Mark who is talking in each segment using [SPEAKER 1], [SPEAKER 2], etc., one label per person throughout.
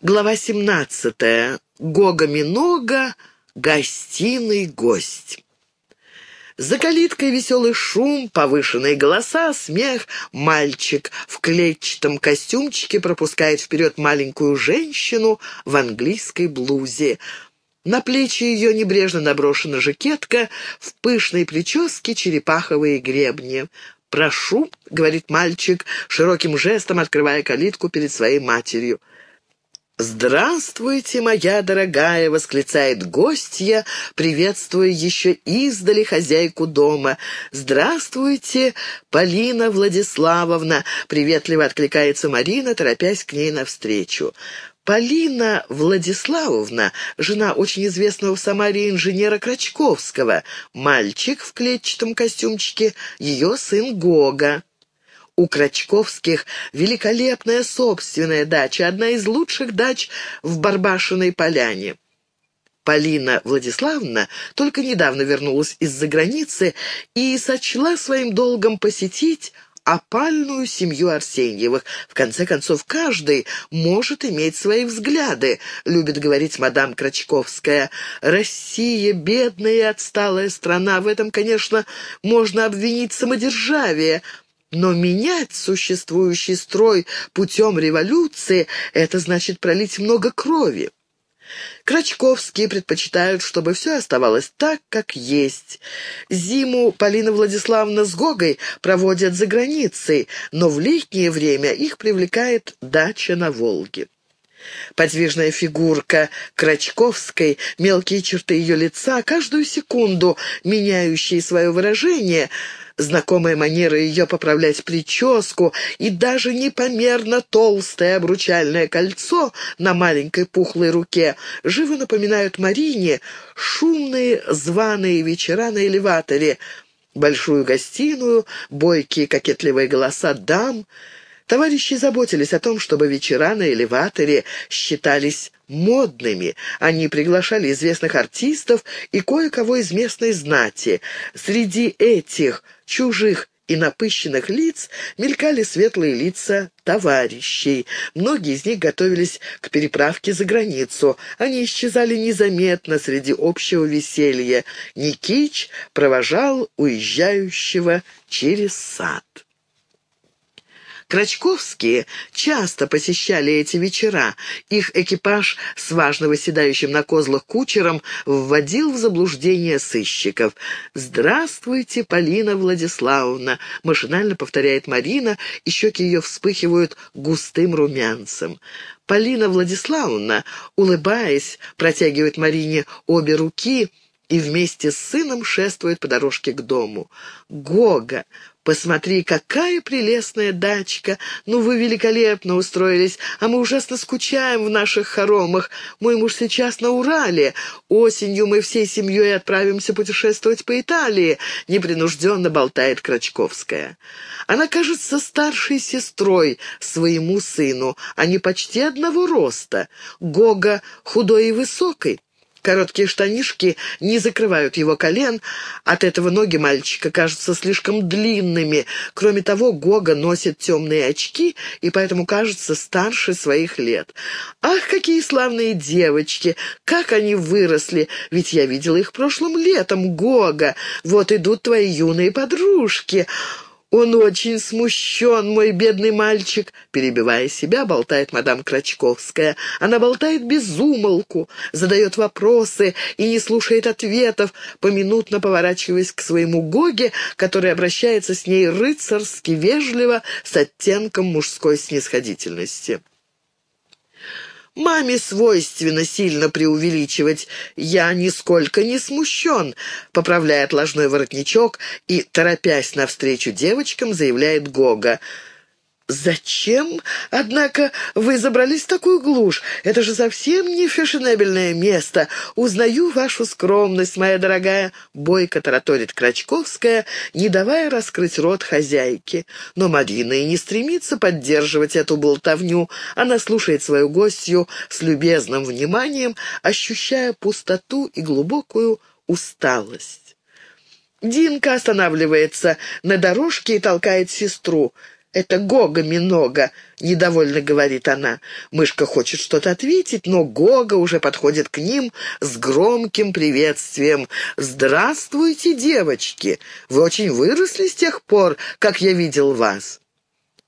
[SPEAKER 1] Глава 17. Гога-минога. Гостиный гость. За калиткой веселый шум, повышенные голоса, смех. Мальчик в клетчатом костюмчике пропускает вперед маленькую женщину в английской блузе. На плечи ее небрежно наброшена жакетка, в пышной прическе черепаховые гребни. «Прошу», — говорит мальчик, широким жестом открывая калитку перед своей матерью. «Здравствуйте, моя дорогая!» — восклицает гостья, приветствуя еще издали хозяйку дома. «Здравствуйте, Полина Владиславовна!» — приветливо откликается Марина, торопясь к ней навстречу. Полина Владиславовна, жена очень известного в Самаре инженера Крачковского, мальчик в клетчатом костюмчике, ее сын Гога. У Крачковских великолепная собственная дача, одна из лучших дач в Барбашиной поляне. Полина Владиславовна только недавно вернулась из-за границы и сочла своим долгом посетить опальную семью Арсеньевых. В конце концов, каждый может иметь свои взгляды, любит говорить мадам Крачковская. Россия — бедная и отсталая страна. В этом, конечно, можно обвинить самодержавие — но менять существующий строй путем революции — это значит пролить много крови. Крачковские предпочитают, чтобы все оставалось так, как есть. Зиму Полина Владиславовна с Гогой проводят за границей, но в летнее время их привлекает дача на Волге. Подвижная фигурка Крачковской, мелкие черты ее лица, каждую секунду меняющие свое выражение — знакомая манера ее поправлять прическу и даже непомерно толстое обручальное кольцо на маленькой пухлой руке живо напоминают Марине шумные званые вечера на элеваторе, большую гостиную, бойкие кокетливые голоса дам — Товарищи заботились о том, чтобы вечера на элеваторе считались модными. Они приглашали известных артистов и кое-кого из местной знати. Среди этих чужих и напыщенных лиц мелькали светлые лица товарищей. Многие из них готовились к переправке за границу. Они исчезали незаметно среди общего веселья. Никич провожал уезжающего через сад. Крачковские часто посещали эти вечера. Их экипаж с важно выседающим на козлах кучером вводил в заблуждение сыщиков. «Здравствуйте, Полина Владиславовна!» — машинально повторяет Марина, и щеки ее вспыхивают густым румянцем. Полина Владиславовна, улыбаясь, протягивает Марине обе руки — и вместе с сыном шествует по дорожке к дому. «Гога, Посмотри, какая прелестная дачка! Ну, вы великолепно устроились, а мы ужасно скучаем в наших хоромах. Мой муж сейчас на Урале. Осенью мы всей семьей отправимся путешествовать по Италии», — непринужденно болтает Крачковская. Она кажется старшей сестрой своему сыну. Они почти одного роста. Гога худой и высокой. Короткие штанишки не закрывают его колен, от этого ноги мальчика кажутся слишком длинными. Кроме того, Гога носит темные очки и поэтому кажется старше своих лет. «Ах, какие славные девочки! Как они выросли! Ведь я видела их прошлым летом, Гога! Вот идут твои юные подружки!» «Он очень смущен, мой бедный мальчик», — перебивая себя, болтает мадам Крачковская. Она болтает без умолку, задает вопросы и не слушает ответов, поминутно поворачиваясь к своему Гоге, который обращается с ней рыцарски вежливо с оттенком мужской снисходительности. Маме свойственно сильно преувеличивать. Я нисколько не смущен», — поправляет ложной воротничок и, торопясь навстречу девочкам, заявляет Гога. «Зачем, однако, вы забрались в такую глушь? Это же совсем не фешенебельное место. Узнаю вашу скромность, моя дорогая», — бойко тараторит Крачковская, не давая раскрыть рот хозяйке. Но Марина и не стремится поддерживать эту болтовню. Она слушает свою гостью с любезным вниманием, ощущая пустоту и глубокую усталость. Динка останавливается на дорожке и толкает сестру — «Это Гога Минога», — недовольно говорит она. Мышка хочет что-то ответить, но Гога уже подходит к ним с громким приветствием. «Здравствуйте, девочки! Вы очень выросли с тех пор, как я видел вас».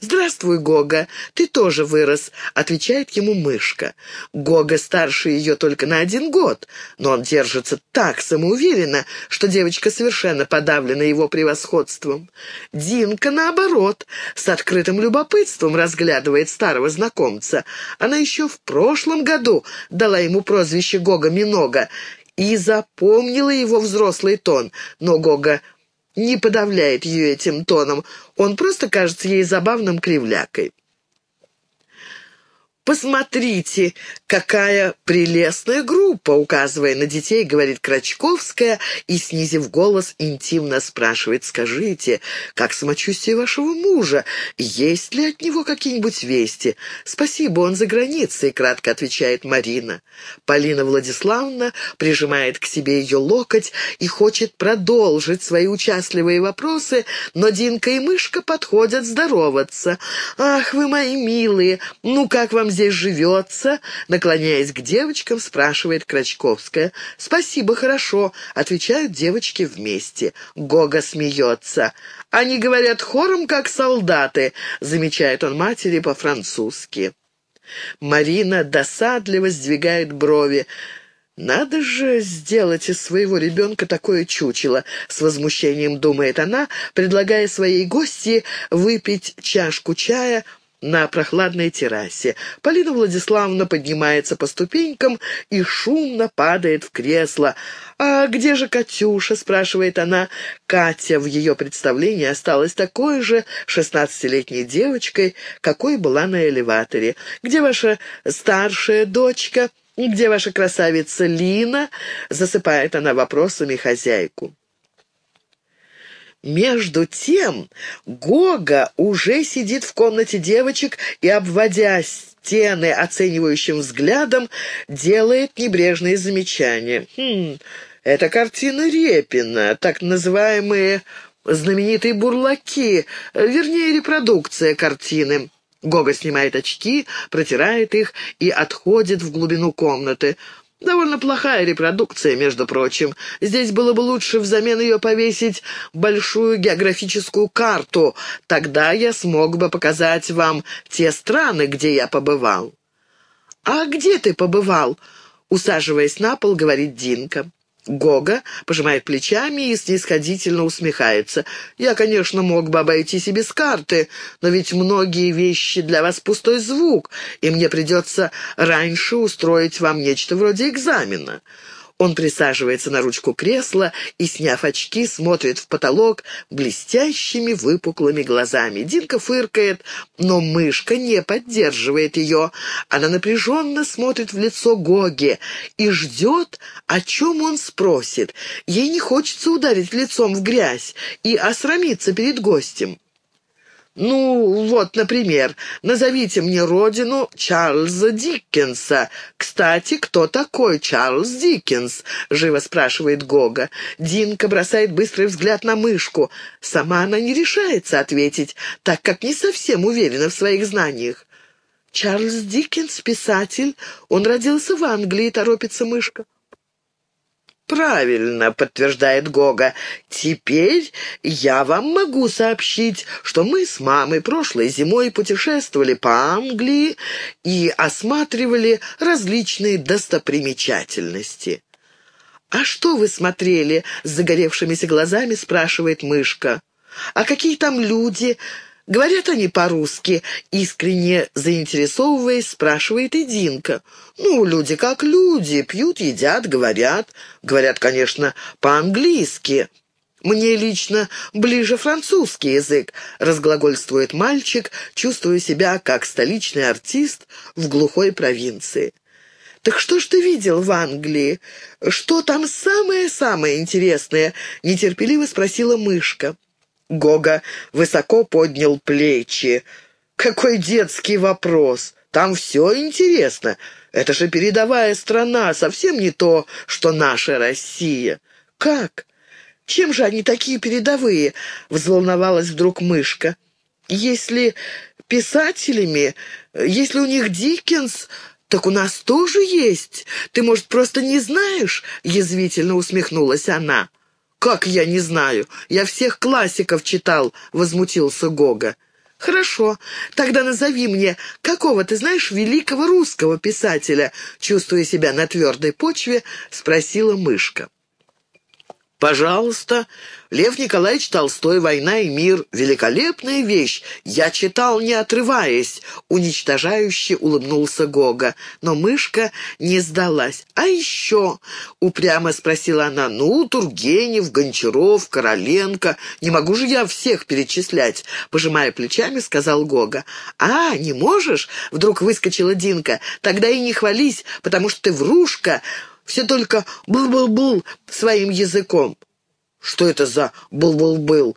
[SPEAKER 1] «Здравствуй, Гога, ты тоже вырос», — отвечает ему мышка. Гога старше ее только на один год, но он держится так самоуверенно, что девочка совершенно подавлена его превосходством. Динка, наоборот, с открытым любопытством разглядывает старого знакомца. Она еще в прошлом году дала ему прозвище Гога-Минога и запомнила его взрослый тон, но Гога не подавляет ее этим тоном. Он просто кажется ей забавным кривлякой. «Посмотрите, какая прелестная группа!» Указывая на детей, говорит Крачковская и, снизив голос, интимно спрашивает, «Скажите, как самочувствие вашего мужа? Есть ли от него какие-нибудь вести?» «Спасибо, он за границей», — кратко отвечает Марина. Полина Владиславовна прижимает к себе ее локоть и хочет продолжить свои участливые вопросы, но Динка и Мышка подходят здороваться. «Ах, вы мои милые! Ну, как вам здесь живется?» Наклоняясь к девочкам, спрашивает Крачковская. «Спасибо, хорошо», — отвечают девочки вместе. Гога смеется. «Они говорят хором, как солдаты», — замечает он матери по-французски. Марина досадливо сдвигает брови. «Надо же сделать из своего ребенка такое чучело!» — с возмущением думает она, предлагая своей гости выпить чашку чая — на прохладной террасе. Полина Владиславовна поднимается по ступенькам и шумно падает в кресло. «А где же Катюша?» — спрашивает она. Катя в ее представлении осталась такой же шестнадцатилетней девочкой, какой была на элеваторе. «Где ваша старшая дочка?» «Где ваша красавица Лина?» — засыпает она вопросами хозяйку. Между тем Гога уже сидит в комнате девочек и, обводя стены оценивающим взглядом, делает небрежные замечания. «Хм, это картина Репина, так называемые знаменитые бурлаки, вернее, репродукция картины». Гога снимает очки, протирает их и отходит в глубину комнаты. Довольно плохая репродукция, между прочим. Здесь было бы лучше взамен ее повесить большую географическую карту. Тогда я смог бы показать вам те страны, где я побывал». «А где ты побывал?» Усаживаясь на пол, говорит Динка. Гога пожимает плечами и снисходительно усмехается. «Я, конечно, мог бы обойтись и без карты, но ведь многие вещи для вас пустой звук, и мне придется раньше устроить вам нечто вроде экзамена. Он присаживается на ручку кресла и, сняв очки, смотрит в потолок блестящими выпуклыми глазами. Динка фыркает, но мышка не поддерживает ее. Она напряженно смотрит в лицо Гоги и ждет, о чем он спросит. Ей не хочется ударить лицом в грязь и осрамиться перед гостем. «Ну, вот, например, назовите мне родину Чарльза Диккенса. Кстати, кто такой Чарльз Диккенс?» — живо спрашивает Гога. Динка бросает быстрый взгляд на мышку. Сама она не решается ответить, так как не совсем уверена в своих знаниях. «Чарльз Диккенс — писатель. Он родился в Англии», — торопится мышка. «Правильно», — подтверждает Гога. «Теперь я вам могу сообщить, что мы с мамой прошлой зимой путешествовали по Англии и осматривали различные достопримечательности». «А что вы смотрели?» — с загоревшимися глазами спрашивает мышка. «А какие там люди?» Говорят они по-русски, искренне заинтересовываясь, спрашивает и Динка. Ну, люди как люди, пьют, едят, говорят. Говорят, конечно, по-английски. Мне лично ближе французский язык, разглагольствует мальчик, чувствуя себя как столичный артист в глухой провинции. «Так что ж ты видел в Англии? Что там самое-самое интересное?» — нетерпеливо спросила мышка. Гога высоко поднял плечи. «Какой детский вопрос! Там все интересно. Это же передовая страна, совсем не то, что наша Россия. Как? Чем же они такие передовые?» — взволновалась вдруг мышка. если писателями, если у них Диккенс, так у нас тоже есть. Ты, может, просто не знаешь?» — язвительно усмехнулась она. «Как я не знаю? Я всех классиков читал», — возмутился Гога. «Хорошо, тогда назови мне, какого ты знаешь великого русского писателя?» Чувствуя себя на твердой почве, спросила мышка. «Пожалуйста. Лев Николаевич Толстой «Война и мир» — великолепная вещь. Я читал, не отрываясь», — уничтожающе улыбнулся Гога. Но мышка не сдалась. «А еще?» — упрямо спросила она. «Ну, Тургенев, Гончаров, Короленко. Не могу же я всех перечислять», — пожимая плечами, сказал Гога. «А, не можешь?» — вдруг выскочила Динка. «Тогда и не хвались, потому что ты врушка» все только был-был-был своим языком. «Что это за был-был-был?»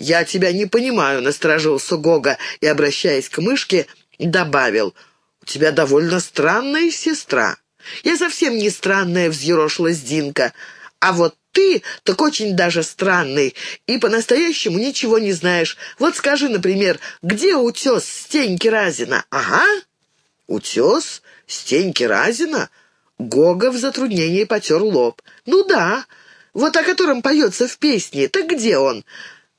[SPEAKER 1] «Я тебя не понимаю», — насторожился Гога и, обращаясь к мышке, добавил. «У тебя довольно странная сестра». «Я совсем не странная», — взъерошилась Динка. «А вот ты так очень даже странный и по-настоящему ничего не знаешь. Вот скажи, например, где утес Стеньки Разина?» «Ага, утес Стеньки Разина?» Гога в затруднении потер лоб. «Ну да, вот о котором поется в песне. Так где он?»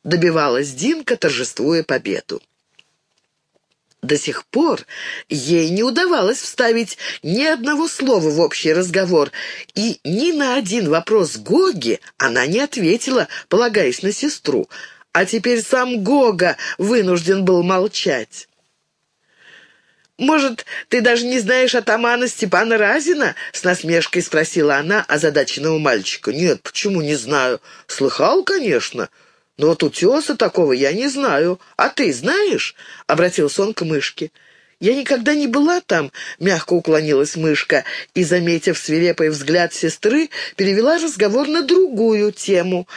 [SPEAKER 1] Добивалась Динка, торжествуя победу. До сих пор ей не удавалось вставить ни одного слова в общий разговор, и ни на один вопрос Гоги она не ответила, полагаясь на сестру. А теперь сам Гога вынужден был молчать. «Может, ты даже не знаешь атамана Степана Разина?» — с насмешкой спросила она озадаченного мальчика. «Нет, почему не знаю? Слыхал, конечно. Но вот утеса такого я не знаю. А ты знаешь?» — обратился он к мышке. «Я никогда не была там», — мягко уклонилась мышка и, заметив свирепый взгляд сестры, перевела разговор на другую тему.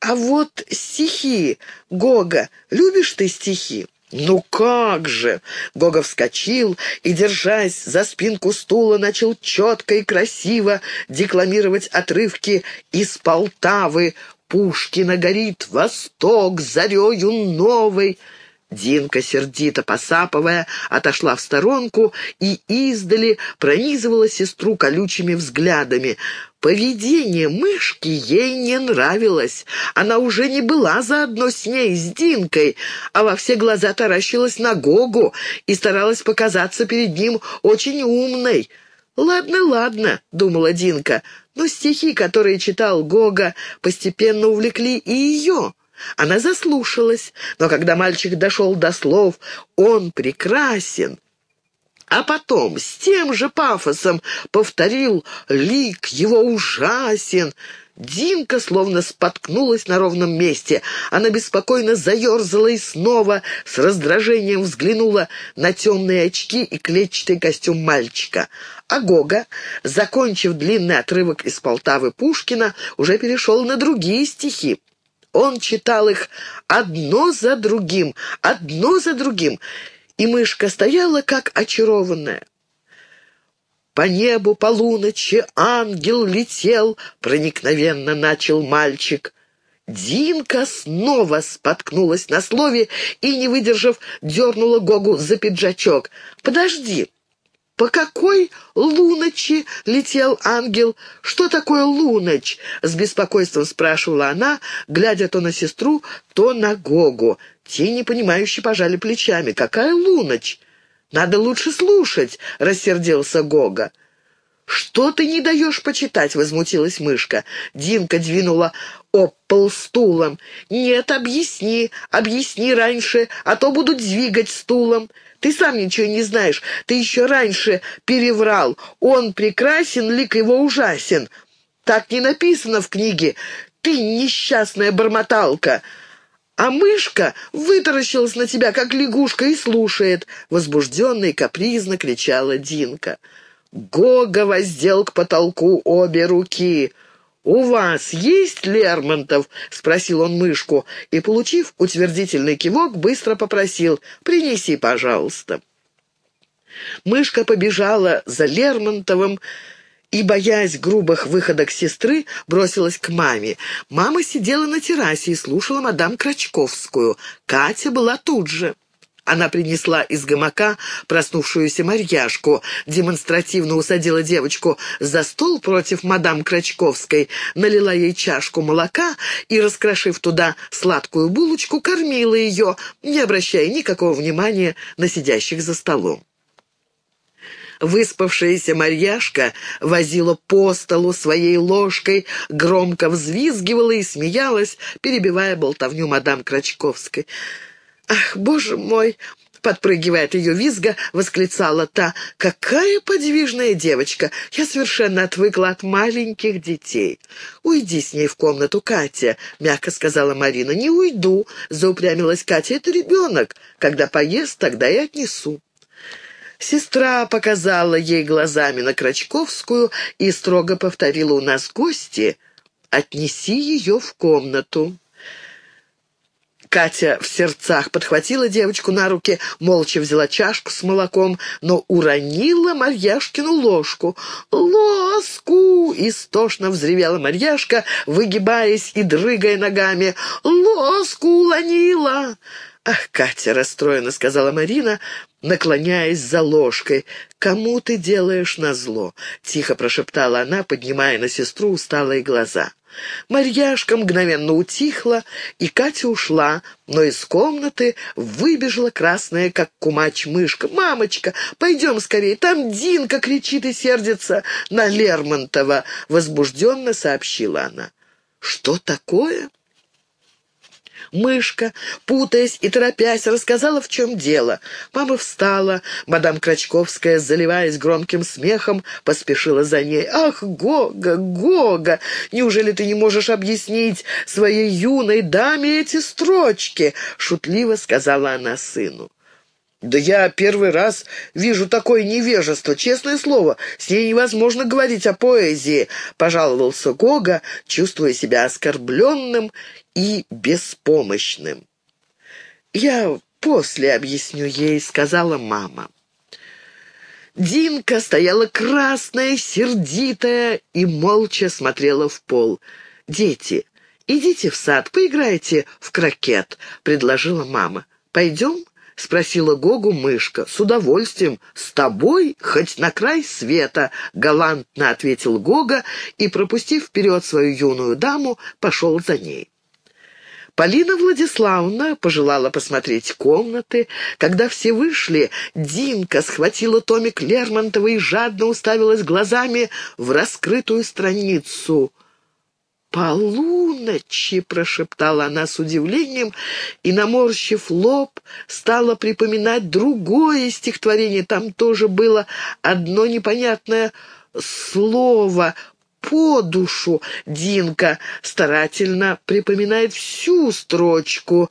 [SPEAKER 1] «А вот стихи, Гога, любишь ты стихи?» «Ну как же!» Гога вскочил и, держась за спинку стула, начал четко и красиво декламировать отрывки из Полтавы. «Пушкина горит восток зарею новой». Динка, сердито посапывая, отошла в сторонку и издали пронизывала сестру колючими взглядами. Поведение мышки ей не нравилось. Она уже не была заодно с ней, с Динкой, а во все глаза таращилась на Гогу и старалась показаться перед ним очень умной. «Ладно, ладно», — думала Динка, но стихи, которые читал Гога, постепенно увлекли и ее. Она заслушалась, но когда мальчик дошел до слов «он прекрасен», а потом с тем же пафосом повторил «лик его ужасен», Динка словно споткнулась на ровном месте. Она беспокойно заерзала и снова с раздражением взглянула на темные очки и клетчатый костюм мальчика. А Гога, закончив длинный отрывок из Полтавы Пушкина, уже перешел на другие стихи. Он читал их одно за другим, одно за другим, и мышка стояла как очарованная. По небу полуночи ангел летел, проникновенно начал мальчик. Динка снова споткнулась на слове и, не выдержав, дернула Гогу за пиджачок. «Подожди!» «По какой луночи летел ангел? Что такое луноч?» — с беспокойством спрашивала она, глядя то на сестру, то на Гогу. Те, непонимающе, пожали плечами. «Какая луноч?» «Надо лучше слушать», — рассердился Гога. «Что ты не даешь почитать?» — возмутилась мышка. Динка двинула об пол стулом. «Нет, объясни, объясни раньше, а то будут двигать стулом». Ты сам ничего не знаешь. Ты еще раньше переврал. Он прекрасен, лик его ужасен. Так не написано в книге. Ты несчастная бормоталка. А мышка вытаращилась на тебя, как лягушка, и слушает. Возбужденно и капризно кричала Динка. Гога воздел к потолку обе руки — «У вас есть Лермонтов?» — спросил он мышку, и, получив утвердительный кивок, быстро попросил «Принеси, пожалуйста». Мышка побежала за Лермонтовым и, боясь грубых выходок сестры, бросилась к маме. Мама сидела на террасе и слушала мадам Крачковскую. Катя была тут же. Она принесла из гамака проснувшуюся Марьяшку, демонстративно усадила девочку за стол против мадам Крачковской, налила ей чашку молока и, раскрошив туда сладкую булочку, кормила ее, не обращая никакого внимания на сидящих за столом. Выспавшаяся Марьяшка возила по столу своей ложкой, громко взвизгивала и смеялась, перебивая болтовню мадам Крачковской. «Ах, боже мой!» — подпрыгивая от ее визга, восклицала та. «Какая подвижная девочка! Я совершенно отвыкла от маленьких детей!» «Уйди с ней в комнату, Катя!» — мягко сказала Марина. «Не уйду!» — заупрямилась Катя. «Это ребенок. Когда поест, тогда и отнесу». Сестра показала ей глазами на Крачковскую и строго повторила «У нас гости, отнеси ее в комнату». Катя в сердцах подхватила девочку на руки, молча взяла чашку с молоком, но уронила Марьяшкину ложку. «Лоску!» — истошно взревела Марьяшка, выгибаясь и дрыгая ногами. «Лоску улонила!» «Ах, Катя!» — расстроена, сказала Марина, наклоняясь за ложкой. «Кому ты делаешь назло?» — тихо прошептала она, поднимая на сестру усталые глаза. Марьяшка мгновенно утихла, и Катя ушла, но из комнаты выбежала красная, как кумач-мышка. «Мамочка, пойдем скорее, там Динка кричит и сердится на Лермонтова!» — возбужденно сообщила она. «Что такое?» Мышка, путаясь и торопясь, рассказала, в чем дело. Мама встала, мадам Крачковская, заливаясь громким смехом, поспешила за ней. «Ах, Гога, Гога, неужели ты не можешь объяснить своей юной даме эти строчки?» — шутливо сказала она сыну. «Да я первый раз вижу такое невежество, честное слово. С ней невозможно говорить о поэзии», — пожаловался Гога, чувствуя себя оскорбленным и беспомощным. «Я после объясню ей», — сказала мама. Динка стояла красная, сердитая и молча смотрела в пол. «Дети, идите в сад, поиграйте в крокет», — предложила мама. «Пойдем?» — спросила Гогу мышка. «С удовольствием. С тобой хоть на край света», — галантно ответил Гога и, пропустив вперед свою юную даму, пошел за ней. Полина Владиславовна пожелала посмотреть комнаты. Когда все вышли, Динка схватила томик Лермонтова и жадно уставилась глазами в раскрытую страницу — «Полуночи!» — прошептала она с удивлением и, наморщив лоб, стала припоминать другое стихотворение. Там тоже было одно непонятное слово «по душу». Динка старательно припоминает всю строчку.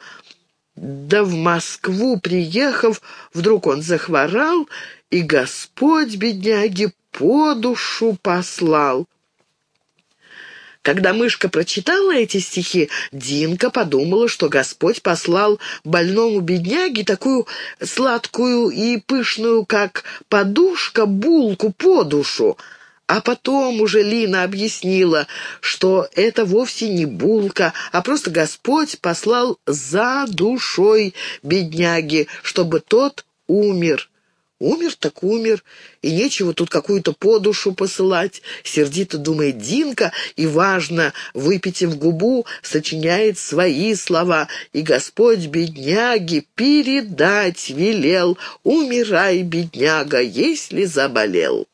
[SPEAKER 1] Да в Москву приехав, вдруг он захворал, и Господь, бедняги, по душу послал. Когда мышка прочитала эти стихи, Динка подумала, что Господь послал больному бедняге такую сладкую и пышную, как подушка, булку по душу. А потом уже Лина объяснила, что это вовсе не булка, а просто Господь послал за душой бедняги, чтобы тот умер. Умер так умер, и нечего тут какую-то подушу посылать. Сердито думает Динка, и, важно, выпитив губу, сочиняет свои слова. И Господь бедняги передать велел, умирай, бедняга, если заболел.